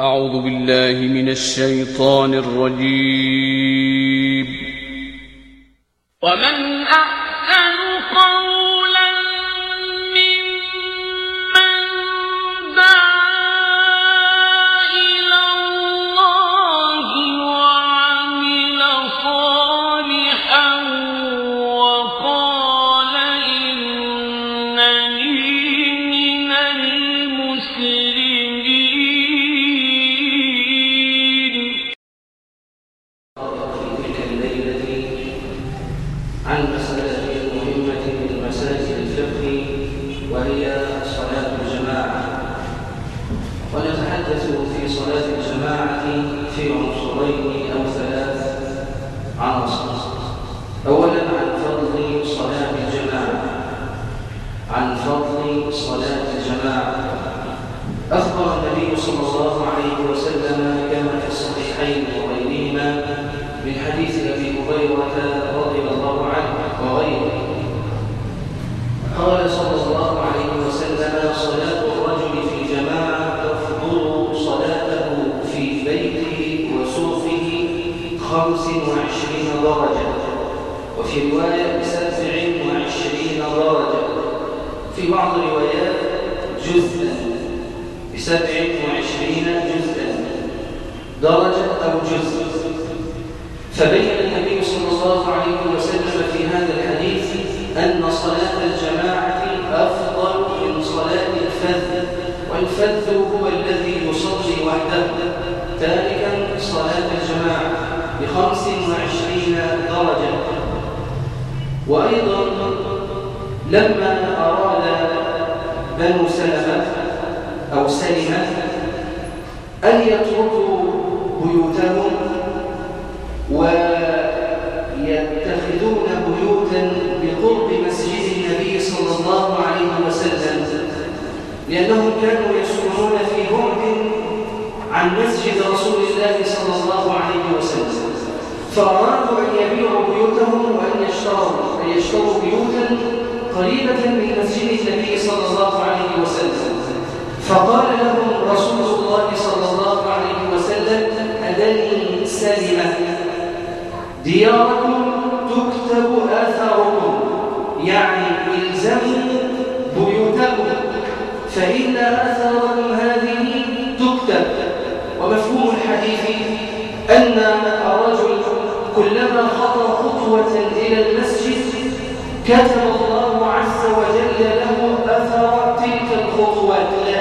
أعوذ بالله من الشيطان الرجيم. ومن أحسن والفذ هو الذي يصلي وحده. تاركا صلاة الجماعة بخمس وعشرين درجة. وأيضا لما أراد بنو سلمة أو سلمة أن يتركوا بيوتهم ويتخذون بيوتا بقرب مسجد النبي صلى الله عليه وسلم لأنهم كانوا يسكنون في بعد عن مسجد رسول الله صلى الله عليه وسلم. فأرادوا أن يبيعوا بيوتهم وأن يشتروا أن يشتروا بيوتا قريبة من مسجد النبي صلى الله عليه وسلم. فقال لهم رسول الله صلى الله عليه وسلم أدني سلمة. دياركم تكتب آثاركم يعني فإن آثاركم هذه تكتب. ومفهوم الحديث أن الرجل كلما خطى خطوة إلى المسجد كتب الله عز وجل له أثر تلك الخطوات لا.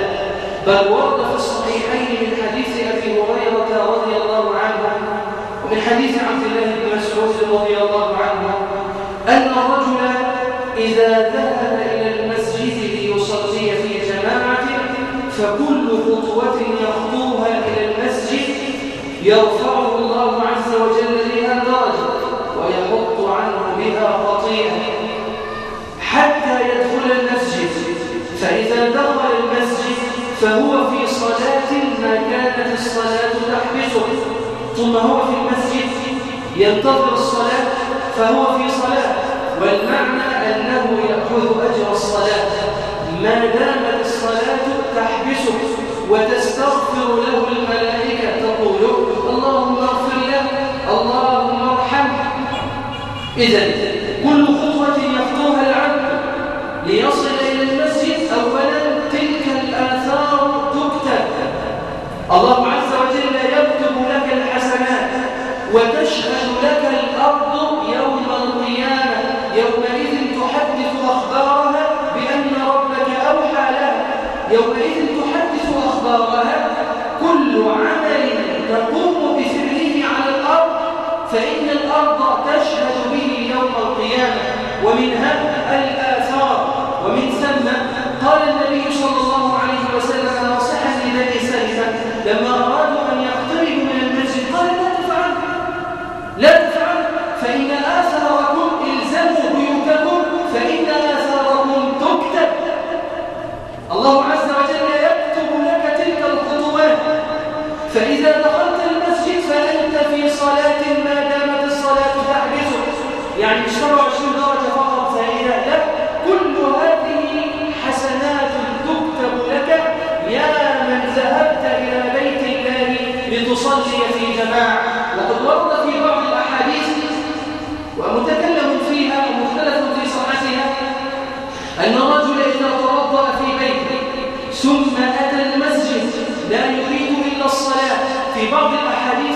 بل ورد في الصحيحين من حديث أبي هريرة رضي الله عنه ومن حديث عبد الله بن مسعود رضي الله عنه أن الرجل إذا ذهب خطوة يخطوها إلى المسجد يرفعه الله عز وجل بها درجة ويحط عنه بها خطيئة حتى يدخل المسجد. فإذا دخل المسجد فهو في صلاة ما كانت الصلاة تحبسه. ثم هو في المسجد ينتظر الصلاة فهو في صلاة. والمعنى أنه يأخذ أجر الصلاة. ما الصلاة تحبسه وتستغفر له الملائكة تقول اللهم اغفر له اللهم ارحمه. إذا كل خطوة أخبارها كل عمل تقوم على الأرض فإن الأرض تشهد به يوم القيامة. الآثار ومن ثم قال النبي صلى الله عليه وسلم لما أرادوا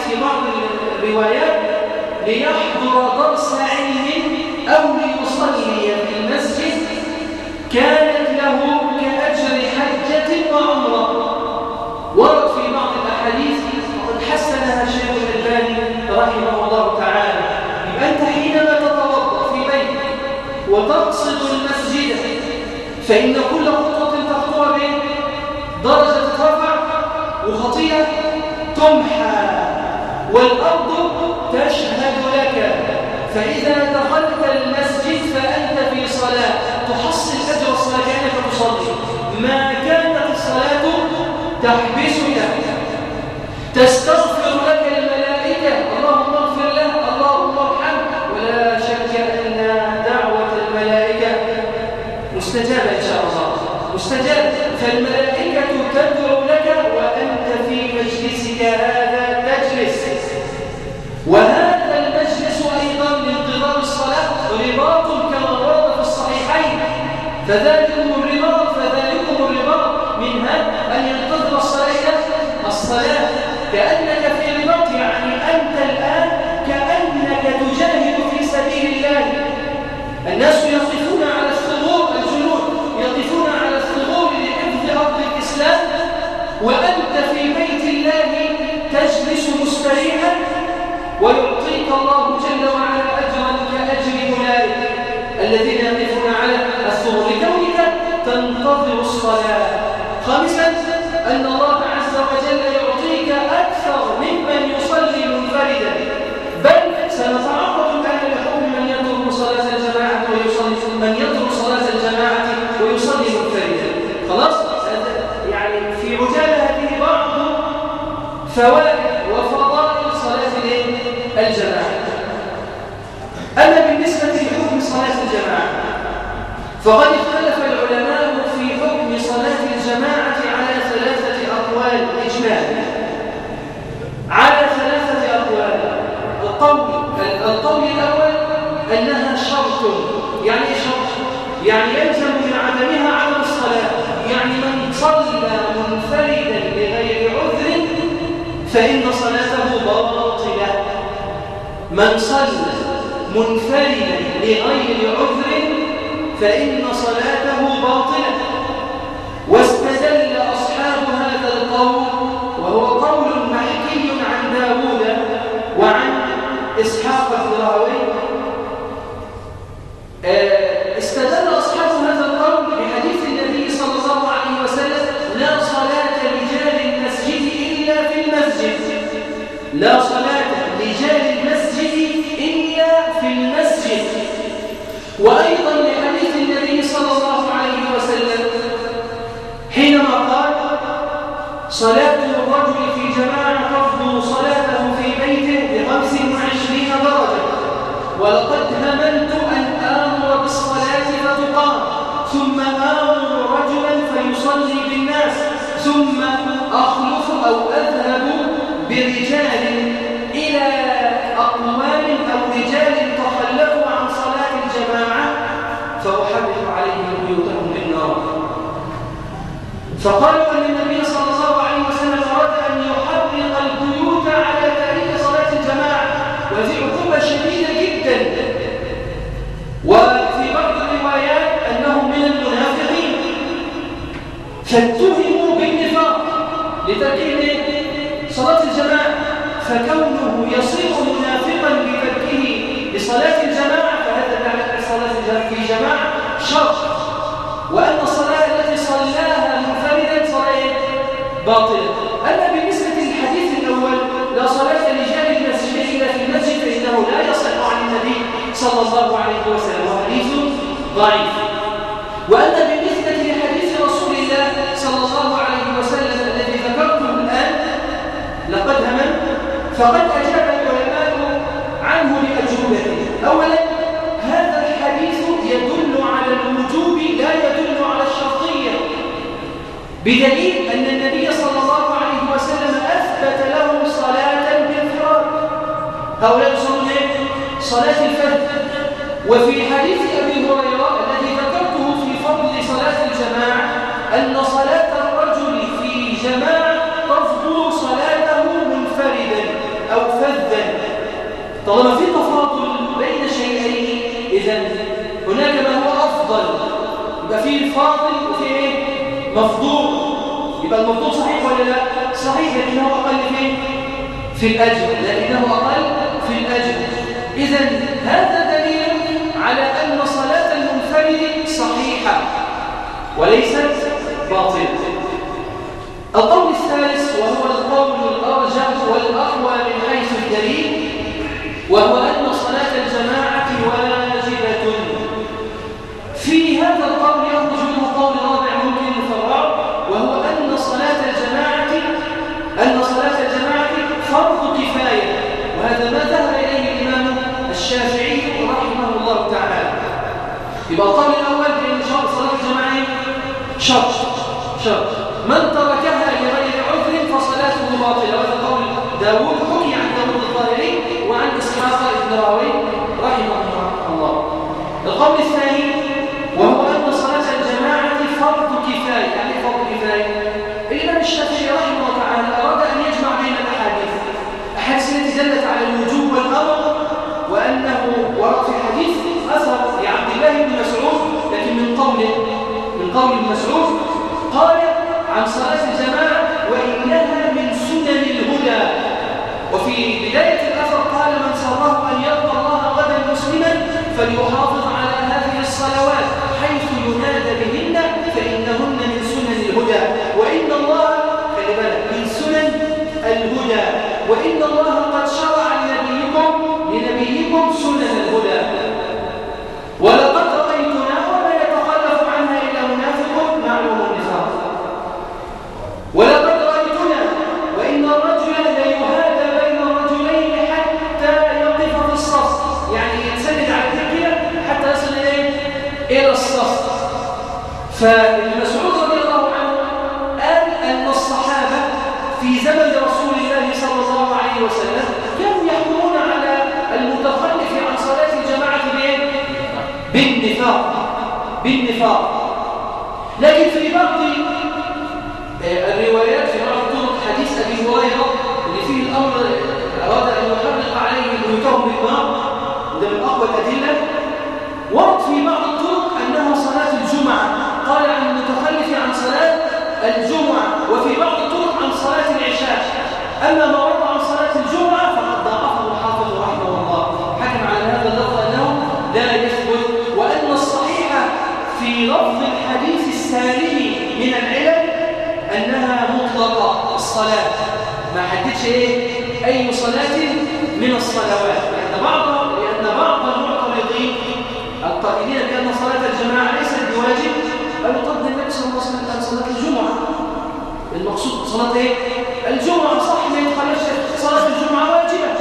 في بعض الروايات ليحضر درس علم أو ليصلي في المسجد كانت له كأجر حجة وعمرة. ورد في بعض الأحاديث وقد حسنها الشيخ الألباني رحمه الله تعالى أنت حينما تتوضأ في بيتك وتقصد المسجد فإن كل خطوة تخطوها به درجة ترفع وخطيئة تمحى. والأرض تشهد لك. فإذا دخلت المسجد فأنت في صلاة. تحصل أجر الصلاة كأنك تصلي. ما كانت الصلاة تحبسك. تستغفر لك الملائكة. اللهم اغفر له. اللهم ارحمه. ولا شك أن دعوة الملائكة مستجابة إن شاء الله. مستجابة. فالملائكة تدعو لك وأنت في مجلسك هذا. وهذا المجلس أيضا لانتظار الصلاة رباط كما ورد في الصحيحين. فذلكم فوائد وفضائل صلاة الجماعة. أما بالنسبة لحكم صلاة الجماعة فقد اختلف العلماء في حكم صلاة الجماعة على ثلاثة أقوال إجمالا على ثلاثة أقوال. القول القول الأول أنها شرط يعني شرط يعني يلزم من عدمها عدم الصلاة يعني من صلى منفردا فإن صلاته باطلة من صلى منفردا لغير عذر فإن صلاته باطلة. واستدل أصحاب هذا القول وهو قول محكي عن داوود وعن إسحاق بن لا صلاة لجال المسجد إلا في المسجد. وأيضا لحديث النبي صلى الله عليه وسلم حينما قال صلاة الرجل في جماعة تفضل صلاته في بيته بخمس وعشرين درجة ولقد هملت أن آمر بالصلاة فتقام ثم آمر رجلا فيصلي بالناس ثم أخلف أو أذهب برجال إلى أقوام أو رجال تخلفوا عن صلاة الجماعة فأحرق عليهم بيوتهم بالنار فقالوا أن النبي صلى الله عليه وسلم أراد أن يحرق البيوت على تاريخ صلاة الجماعة وهذه عقوبة شديدة جدا وفي بعض الروايات أنهم من المنافقين فاتهموا بالنفاق لتركهم صلاة الجماعة فكونه يصير منافقا بتركه لصلاة الجماعة فهذا معنى صلاة في جماعة شرط وأن الصلاة التي صلاها منفردا صلاة باطلة أما بالنسبة للحديث الأول لا صلاة لجال المسجد إلا في المسجد فإنه لا يصح عن النبي صلى الله عليه وسلم وحديث ضعيف. وأما بالنسبة لحديث رسول الله صلى الله عليه وسلم الذي ذكرته الآن لقد همم فقد أجاب العلماء عنه لأجوبته أولا هذا الحديث يدل على الوجوب لا يدل على الشرطية. بدليل أن النبي صلى الله عليه وسلم أثبت لهم صلاة هؤلاء يصلون إيه؟ صلاة الفجر. وفي حديث أبي هريرة الذي ذكرته في فضل صلاة الجماعة أن صلاة الرجل في جماعة تفضل صلاته منفردا أو فذا طالما في تفاضل بين شيئين إذا هناك ما هو أفضل يبقى فيه فاضل وفيه إيه؟ مفضول يبقى المفضول صحيح ولا لا؟ صحيح لكنه أقل فيه في الأجر لكنه أقل في الأجر إذا هذا دليل على أن صلاة المنفرد صحيحة وليست باطلة. القول الثالث وهو القول الأرجح والأقوى من حيث الدليل وهو أن صلاة الجماعة واجبة في هذا القول يخرج منه قول رابع ممكن الفراغ وهو أن صلاة الجماعة أن صلاة الجماعة فرض كفاية وهذا ما ذهب إليه الإمام الشافعي رحمه الله تعالى يبقى القول الأول بأن شرط صلاة الجماعة شرط شرط من تركها لغير عذر فصلاته باطلة وهذا قول داوود حكي عن داوود الظاهري وعن إسحاق بن راوي رحمه الله. القول الثاني وهو أن صلاة الجماعة فرض كفاية. يعني فرض كفاية؟ الإمام الشافعي رحمه الله تعالى أراد أن يجمع بين الأحاديث. أحاديث التي دلت على الوجوب والأمر وأنه ورد في الحديث أثر لعبد الله بن مسعود لكن من قوله من قول مسعود سره أن يلقى الله غدا مسلما فليحافظ إلى الصف فابن مسعود رضي الله عنه قال أن الصحابة في زمن رسول الله صلى الله عليه وسلم كانوا يحكمون على المتخلف عن صلاة الجماعة؟ بالنفاق بالنفاق لكن في بعض الروايات في بعض طرق حديث أبي هريرة اللي فيه الأمر أراد أن يحرق عليه بيوتهم بالنار وده من أقوى الأدلة عن المتخلف عن صلاة الجمعة وفي بعض الطرق عن صلاة العشاء. أما ما ورد عن صلاة الجمعة فقد ضعفه الحافظ رحمه الله. حكم على هذا اللفظ أنه لا يثبت وأن الصحيح في لفظ الحديث السالم من العلم أنها مطلقة الصلاة. ما حددش إيه؟ أي صلاة من الصلوات. لأن بعض لأن بعض المعترضين القائلين بأن صلاة الجماعة ليست بواجب قالوا قد النبي صلى الله عليه وسلم قال صلاة الجمعة المقصود صلاة إيه؟ الجمعة صح ما يتخلش صلاة الجمعة واجبة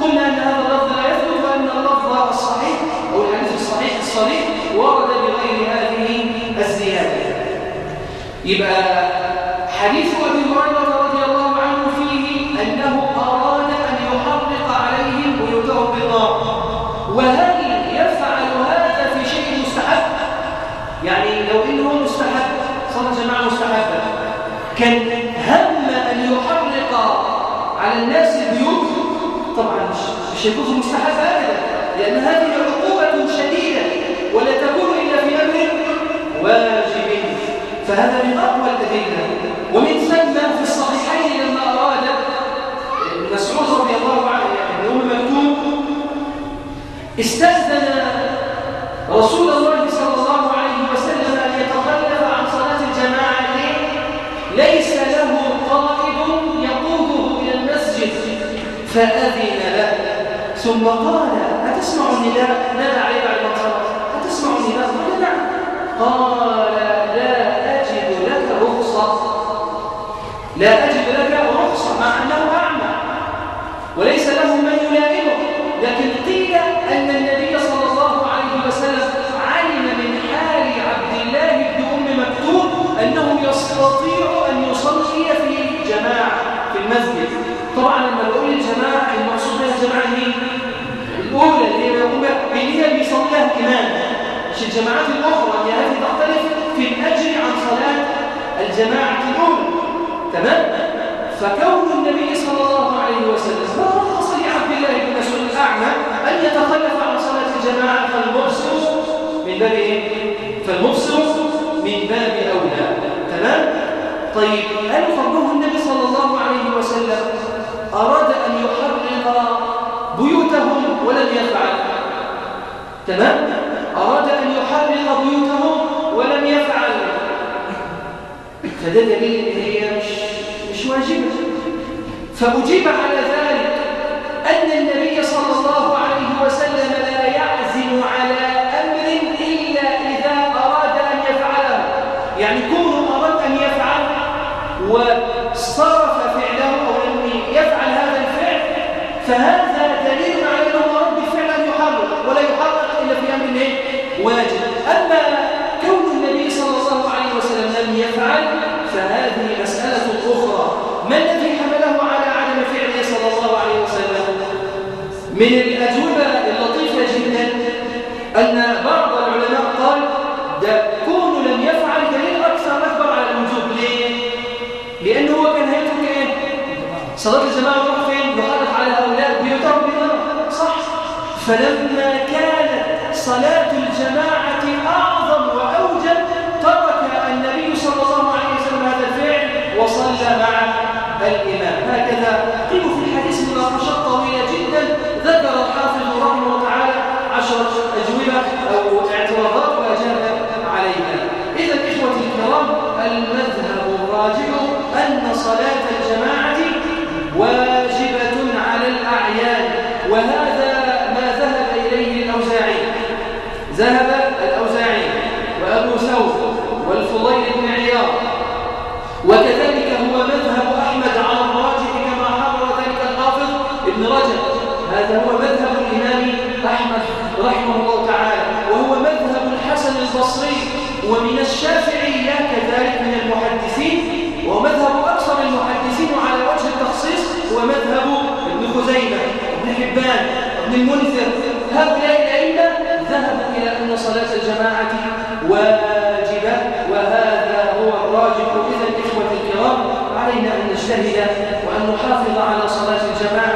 قلنا أن هذا اللفظ لا يثبت وأن اللفظ الصحيح أو الحديث الصحيح الصريح ورد بغير هذه الزيادة يبقى حديث أبي هريرة رضي الله عنه فيه أنه أراد أن يحرق عليهم بيوتهم بالنار وهل يفعل هذا في شيء مستحب؟ يعني لو إنه مستحب صلاة جماعة مستحبة كان هم أن يحرق على الناس البيوت طبعا مش, مستحب أبدا لأن هذه عقوبة شديدة ولا تكون إلا في أمر واجب. فهذا من أقوى الأدلة. ومن ثم في الصحيحين لما أراد مسعود رضي الله عنه يعني مكتوم استأذن رسول الله صلى الله عليه وسلم أن يتخلف عن صلاة الجماعة. ليس له قائد يقوده إلى المسجد فأذن له. ثم قال أتسمع النداء؟ نادى عليه بعد ما أتسمع النداء؟ قال نعم. قال الجماعات الأخرى هي هذه تختلف في الأجر عن صلاة الجماعة الأولى تمام؟ فكون النبي صلى الله عليه وسلم ما رخص لعبد الله بن مسعود الأعمى أن يتخلف عن صلاة الجماعة فالمبصر من باب إيه؟ فالمبصر من باب أولى تمام؟ طيب هل فضله النبي صلى الله عليه وسلم أراد أن يحرق بيوتهم ولم يفعل تمام؟ أراد أن يحرق بيوتهم ولم يفعل فده دليل إن هي مش مش واجبة فأجيب على ذلك أن النبي صلاة الجماعة وراح فين؟ يخالف على هؤلاء بنار صح. فلما كانت صلاة الجماعة أعظم وأوجب ترك النبي صلى الله عليه وسلم هذا الفعل وصلى مع الإمام. هكذا قيل في الحديث مناقشات طويلة جدا ذكر الحافظ رحمه تعالى عشرة أجوبة أو اعتراضات وأجاب عليها. إذا إخوتي الكرام المذهب الراجح أن صلاة الجماعة واجبة على الأعيان وهذا ما ذهب إليه الأوزاعي ذهب الأوزاعي وأبو ثور والفضيل بن عياض وكذلك هو مذهب أحمد على الراجح كما حرر ذلك الحافظ ابن رجب هذا هو مذهب الإمام أحمد رحمه الله تعالى وهو مذهب الحسن البصري ومن الشافعية كذلك من المحدثين ومذهب أكثر المحدثين على وجه التخصيص هو مذهب ابن خزيمة ابن حبان ابن المنذر هؤلاء الأئمة ذهبوا إلى أن صلاة الجماعة واجبة وهذا هو الراجح إذا إخوة الكرام علينا أن نجتهد وأن نحافظ على صلاة الجماعة. ما